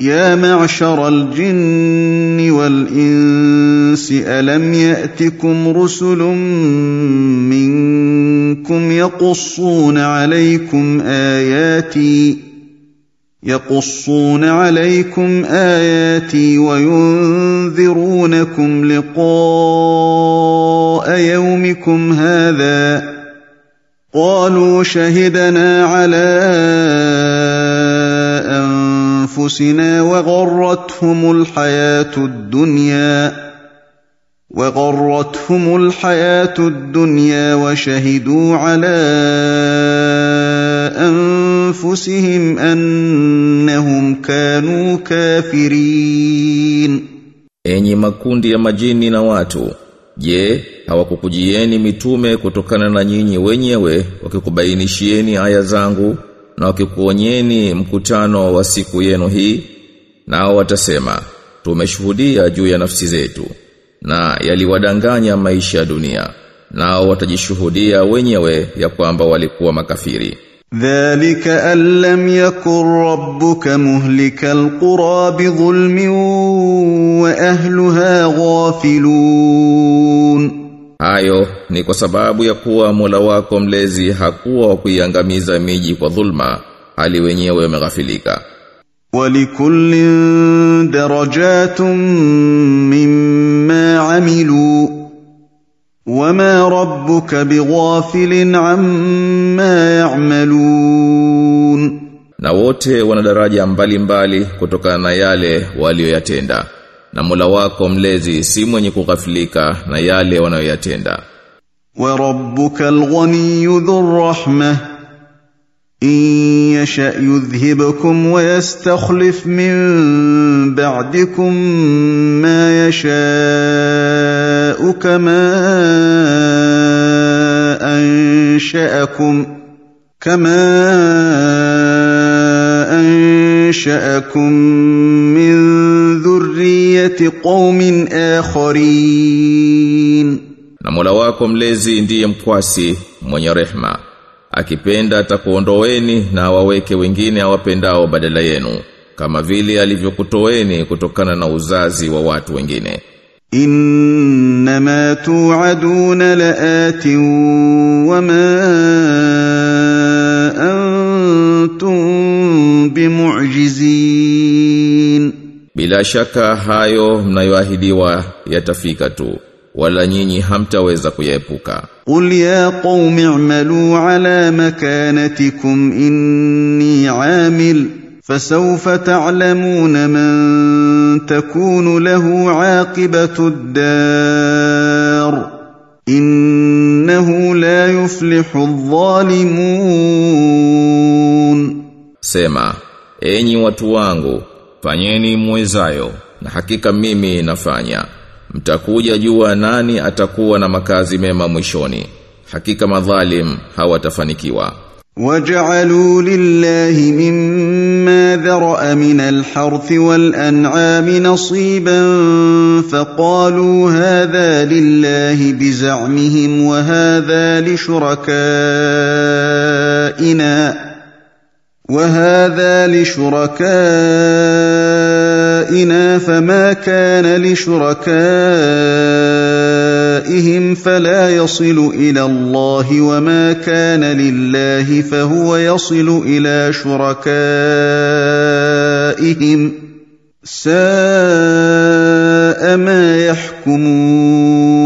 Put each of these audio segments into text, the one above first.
يا معشر الجن والإنس ألم يأتكم رسل منكم يقصون عليكم آياتي يقصون عليكم آياتي وينذرونكم لقاء يومكم هذا؟ قالوا شهدنا على انفسنا وغرتهم الحياه الدنيا وغرتهم الحياه الدنيا وشهدوا على انفسهم انهم كانوا كافرين Enyi makundi ya majini na watu, je, hawakukujieni mitume kutokana na nyinyi wenyewe wakikubainishieni aya zangu na wakikuonyeni mkutano wa siku yenu hii nao watasema tumeshuhudia juu ya nafsi zetu na yaliwadanganya maisha ya dunia nao watajishuhudia wenyewe ya kwamba walikuwa makafiri. Dhalika allam yakun rabbuka muhlika alqura bidhulmin wa ahliha ghafilun. Hayo ni kwa sababu ya kuwa Mola wako mlezi hakuwa kuiangamiza miji kwa dhulma hali wenyewe wameghafilika. Walikullin darajatun mimma amilu wama rabbuka bighafilin amma ya'malun. Na wote wana daraja mbalimbali kutokana na yale walioyatenda na Mola wako mlezi si mwenye kughafilika na yale wanayoyatenda. Wa rabbuka al-ghaniyyu dhur-rahmah in yasha yudhhibkum wa yastakhlif min ba'dikum ma yasha'u kama ansha'akum kama ansha'akum hillati qaumin akharin. Na Mola wako mlezi ndiye mkwasi mwenye rehma. Akipenda atakuondoweni na awaweke wengine awapendao badala yenu kama vile alivyokutoweni kutokana na uzazi wa watu wengine. Innama tu'aduna wa ma antum bimu'jizin. Bila shaka hayo mnayoahidiwa yatafika tu wala nyinyi hamtaweza kuyaepuka. Qul ya qaumi amalu ala makanatikum inni 'amil fasawfa ta'lamun man takunu lahu 'aqibatu ddar innahu la yuflihu adh-dhalimun. Sema, enyi watu wangu fanyeni mwezayo, na hakika mimi nafanya. Mtakuja jua nani atakuwa na makazi mema mwishoni. Hakika madhalim hawatafanikiwa. وجعلوا لله مما ذرأ من الحرث والأنعام نصيبا فقالوا هذا لله بزعمهم وهذا لشركائنا وهذا لشركائنا فما كان لشركائهم فلا يصل إلى الله وما كان لله فهو يصل إلى شركائهم ساء ما يحكمون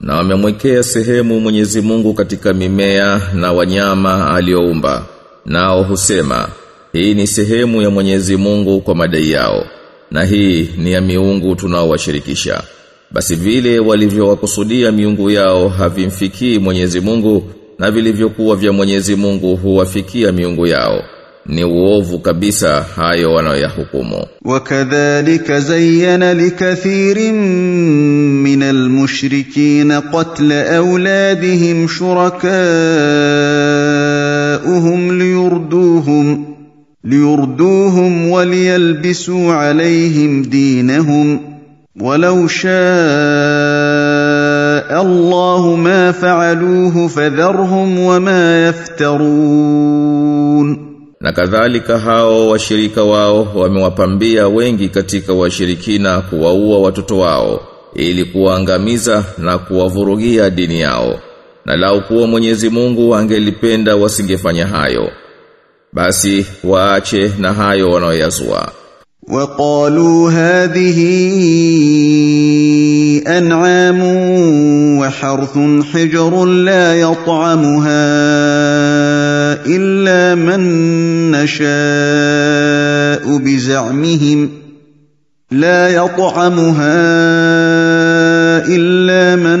Na wamemwekea sehemu Mwenyezi Mungu katika mimea na wanyama alioumba. Nao husema, hii ni sehemu ya Mwenyezi Mungu kwa madai yao, na hii ni ya miungu tunaowashirikisha. Basi vile walivyowakusudia miungu yao havimfikii Mwenyezi Mungu na vilivyokuwa vya Mwenyezi Mungu huwafikia miungu yao ni uovu kabisa hayo wanayohukumu wakadhalika zayyana likathirin minal mushrikina qatla awladihim shurakaa شركاؤهم ليردوهم ليردوهم وليلبسوا عليهم دينهم ولو شاء الله ما فعلوه فذرهم وما يفترون Na kadhalika hao washirika wao wamewapambia wengi katika washirikina kuwaua watoto wao ili kuwaangamiza na kuwavurugia dini yao. Na lau kuwa Mwenyezi Mungu angelipenda wasingefanya hayo. Basi waache na hayo wanaoyazua. وقالوا هذه أنعام وحرث حجر لا يطعمها إلا من نشاء بزعمهم لا يطعمها إلا من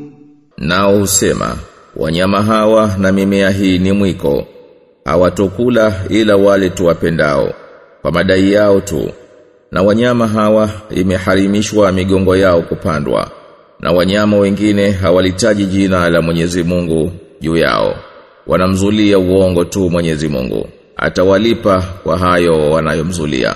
Nao husema wanyama hawa na mimea hii ni mwiko. Hawatokula ila wale tuwapendao kwa madai yao tu. Na wanyama hawa imeharimishwa migongo yao kupandwa na wanyama wengine hawalitaji jina la Mwenyezi Mungu juu yao. Wanamzulia uongo tu Mwenyezi Mungu. Atawalipa kwa hayo wanayomzulia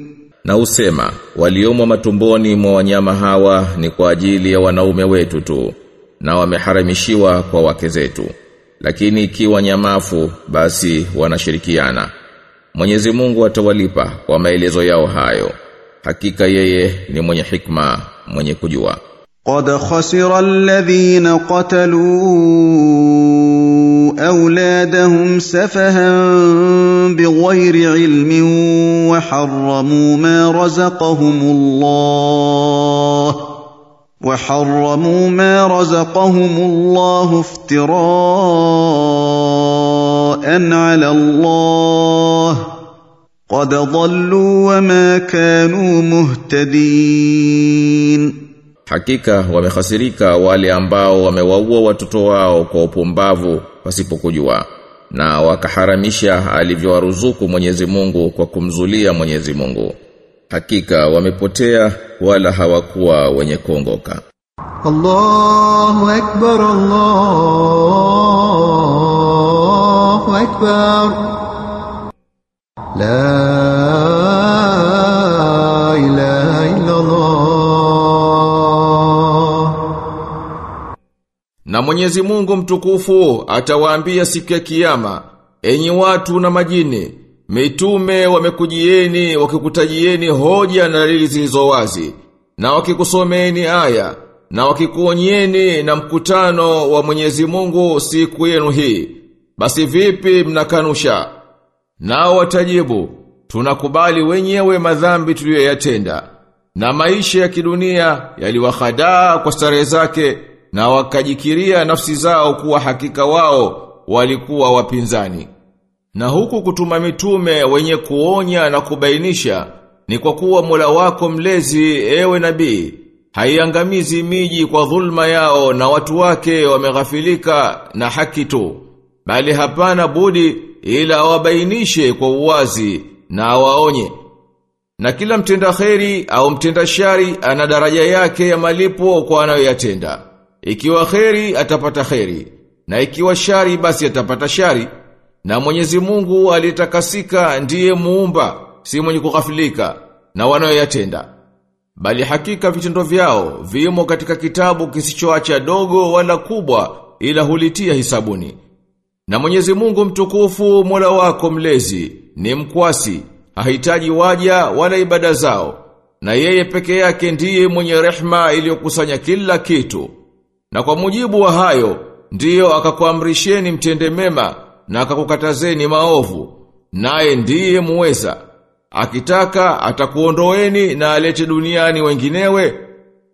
Na usema waliomo matumboni mwa wanyama hawa ni kwa ajili ya wanaume wetu tu na wameharamishiwa kwa wake zetu lakini ikiwa nyamafu basi wanashirikiana Mwenyezi Mungu atawalipa kwa maelezo yao hayo hakika yeye ni mwenye hikma mwenye kujua قد خسر الذين قتلوا أولادهم سفها بغير علم وحرموا ما رزقهم الله وحرموا ما رزقهم الله افتراء على الله قد ضلوا وما كانوا مهتدين. Hakika wamehasirika wale ambao wamewaua watoto wao kwa upumbavu pasipokujua na wakaharamisha alivyowaruzuku Mwenyezi Mungu kwa kumzulia Mwenyezi Mungu. Hakika wamepotea wala hawakuwa wenye kuongoka. Allahu akbar Allahu akbar. La Na Mwenyezi Mungu mtukufu atawaambia siku ya kiyama, enyi watu na majini, mitume wamekujieni wakikutajieni hoja na dalili zilizo wazi, na wakikusomeni aya, na wakikuonyeni na mkutano wa Mwenyezi Mungu siku yenu hii. Basi vipi mnakanusha? Nao watajibu, tunakubali wenyewe madhambi tuliyoyatenda. Na maisha ya kidunia yaliwahadaa kwa starehe zake na wakajikiria nafsi zao kuwa hakika wao walikuwa wapinzani. Na huku kutuma mitume wenye kuonya na kubainisha ni kwa kuwa Mola wako mlezi ewe nabii haiangamizi miji kwa dhulma yao na watu wake wameghafilika na haki tu bali hapana budi ila awabainishe kwa uwazi na awaonye na kila mtenda kheri au mtenda shari ana daraja yake ya malipo kwa anayoyatenda. Ikiwa kheri atapata kheri, na ikiwa shari basi atapata shari. Na Mwenyezi Mungu aliyetakasika ndiye muumba, si mwenye kughafilika na wanayoyatenda. Bali hakika vitendo vyao vimo katika kitabu kisichoacha dogo wala kubwa ila hulitia hisabuni. Na Mwenyezi Mungu mtukufu Mola wako mlezi ni mkwasi, hahitaji waja wala ibada zao. Na yeye peke yake ndiye mwenye rehma iliyokusanya kila kitu. Na kwa mujibu wa hayo, ndiyo akakuamrisheni mtende mema na akakukatazeni maovu. naye ndiye muweza. Akitaka atakuondoeni na alete duniani wenginewe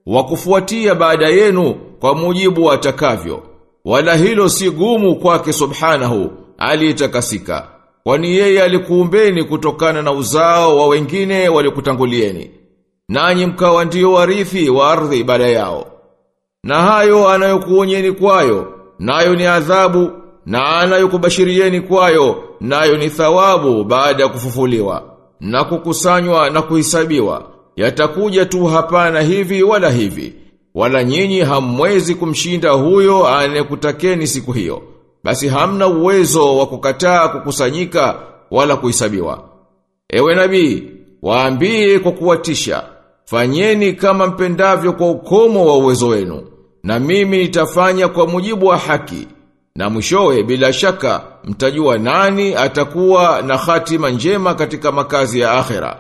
wakufuatia baada yenu kwa mujibu atakavyo. Wala hilo si gumu kwake subhanahu aliyetakasika. Kwani yeye alikuumbeni kutokana na uzao wa wengine waliokutangulieni. Nanyi mkawa ndio warithi wa ardhi baada yao. Na hayo anayokuonyeni kwayo, nayo ni adhabu, na anayokubashirieni kwayo, nayo ni thawabu baada ya kufufuliwa, na kukusanywa na kuhisabiwa. Yatakuja tu hapana hivi wala hivi, wala nyinyi hamwezi kumshinda huyo anayekutakeni siku hiyo. Basi hamna uwezo wa kukataa kukusanyika wala kuhisabiwa. Ewe nabii, waambie kwa kuwatisha, fanyeni kama mpendavyo kwa ukomo wa uwezo wenu, na mimi nitafanya kwa mujibu wa haki. Na mwishowe bila shaka mtajua nani atakuwa na hatima njema katika makazi ya akhera.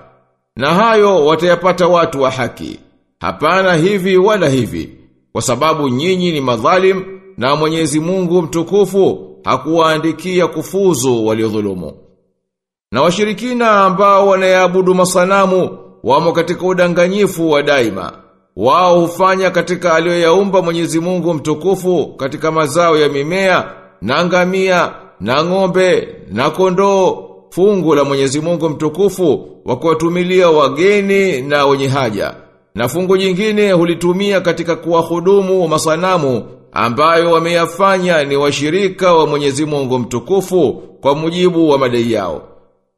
Na hayo watayapata watu wa haki. Hapana hivi wala hivi, kwa sababu nyinyi ni madhalim na Mwenyezi Mungu mtukufu hakuwaandikia kufuzu waliodhulumu. Na washirikina ambao wanayaabudu masanamu wamo katika udanganyifu wa daima. Wao hufanya katika aliyoyaumba Mwenyezi Mungu mtukufu katika mazao ya mimea, na ngamia, na ng'ombe, na kondoo, fungu la Mwenyezi Mungu mtukufu wa kuwatumilia wageni na wenye haja. Na fungu jingine hulitumia katika kuwahudumu masanamu ambayo wameyafanya ni washirika wa Mwenyezi Mungu mtukufu kwa mujibu wa madai yao.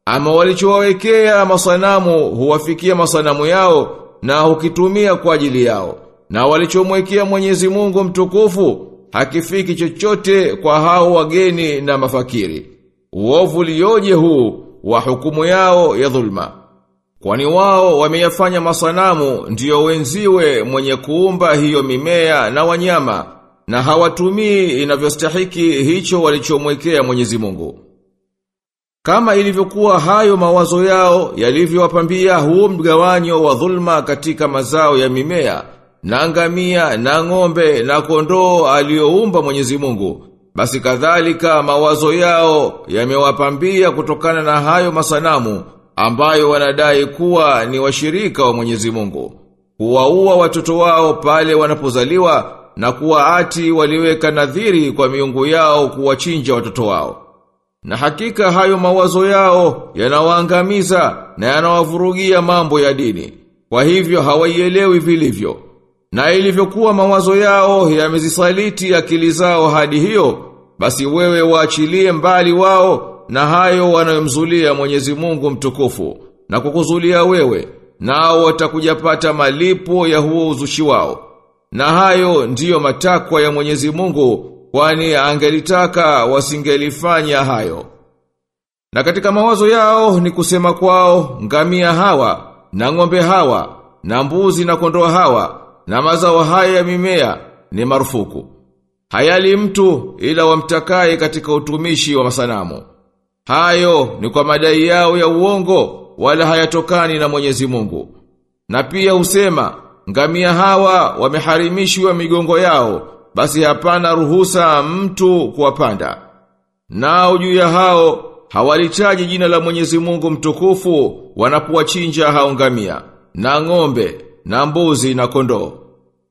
Ama walichowawekea masanamu huwafikia masanamu yao na hukitumia kwa ajili yao. Na walichomwekea Mwenyezi Mungu mtukufu hakifiki chochote kwa hao wageni na mafakiri. Uovu lioje huu wa hukumu yao ya dhulma. Kwani wao wameyafanya masanamu ndiyo wenziwe mwenye kuumba hiyo mimea na wanyama na hawatumii inavyostahiki hicho walichomwekea Mwenyezi Mungu. Kama ilivyokuwa hayo mawazo yao yalivyowapambia huo mgawanyo wa dhulma katika mazao ya mimea, na ngamia, na ng'ombe, na kondoo aliyoumba Mwenyezi Mungu, basi kadhalika mawazo yao yamewapambia kutokana na hayo masanamu ambayo wanadai kuwa ni washirika wa Mwenyezi Mungu. Kuwaua watoto wao pale wanapozaliwa na kuwaati waliweka nadhiri kwa miungu yao kuwachinja watoto wao. Na hakika hayo mawazo yao yanawaangamiza na yanawavurugia mambo ya dini. Kwa hivyo hawaielewi vilivyo. Na ilivyokuwa mawazo yao yamezisaliti akili zao hadi hiyo, basi wewe waachilie mbali wao na hayo wanayomzulia Mwenyezi Mungu mtukufu na kukuzulia wewe, nao watakujapata malipo ya huo uzushi wao. Na hayo ndiyo matakwa ya Mwenyezi Mungu kwani angelitaka wasingelifanya hayo. Na katika mawazo yao ni kusema kwao ngamia hawa na ng'ombe hawa na mbuzi na kondoo hawa na mazao haya ya mimea ni marufuku. Hayali mtu ila wamtakaye katika utumishi wa masanamu. Hayo ni kwa madai yao ya uongo wala hayatokani na Mwenyezi Mungu. Na pia husema ngamia hawa wameharimishwa migongo yao basi hapana ruhusa mtu kuwapanda. Nao juu ya hao hawalichaji jina la Mwenyezi Mungu mtukufu wanapowachinja hao ngamia na ng'ombe na mbuzi na kondoo.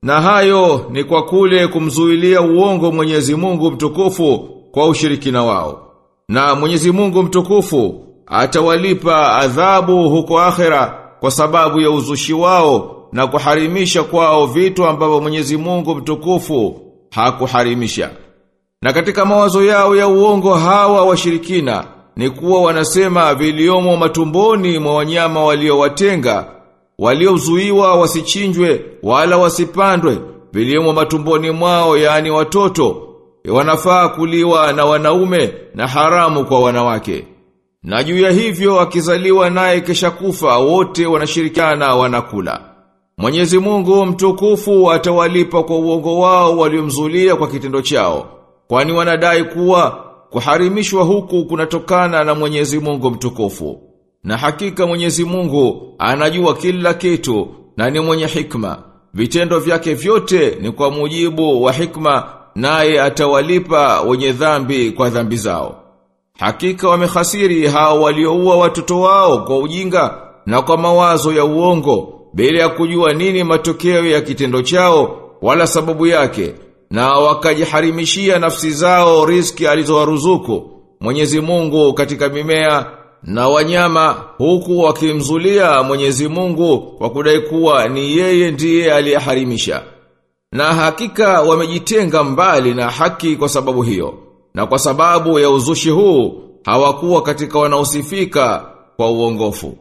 Na hayo ni kwa kule kumzuilia uongo Mwenyezi Mungu mtukufu kwa ushirikina wao. Na Mwenyezi Mungu mtukufu atawalipa adhabu huko akhera kwa sababu ya uzushi wao na kuharimisha kwao vitu ambavyo Mwenyezi Mungu mtukufu hakuharimisha. Na katika mawazo yao ya uongo hawa washirikina ni kuwa wanasema viliomo matumboni mwa wanyama waliowatenga, waliozuiwa wasichinjwe wala wasipandwe, viliomo matumboni mwao yani watoto, wanafaa kuliwa na wanaume na haramu kwa wanawake. Na juu ya hivyo akizaliwa naye kesha kufa wote wanashirikiana wanakula. Mwenyezi Mungu mtukufu atawalipa kwa uongo wao waliomzulia kwa kitendo chao. Kwani wanadai kuwa kuharimishwa huku kunatokana na Mwenyezi Mungu mtukufu. Na hakika Mwenyezi Mungu anajua kila kitu na ni mwenye hikma. Vitendo vyake vyote ni kwa mujibu wa hikma naye atawalipa wenye dhambi kwa dhambi zao. Hakika wamehasiri hao walioua watoto wao kwa ujinga na kwa mawazo ya uongo bila ya kujua nini matokeo ya kitendo chao wala sababu yake na wakajiharimishia nafsi zao riski alizowaruzuku Mwenyezi Mungu katika mimea na wanyama huku wakimzulia Mwenyezi Mungu kwa kudai kuwa ni yeye ndiye aliyeharimisha. Na hakika wamejitenga mbali na haki kwa sababu hiyo. Na kwa sababu ya uzushi huu hawakuwa katika wanaosifika kwa uongofu.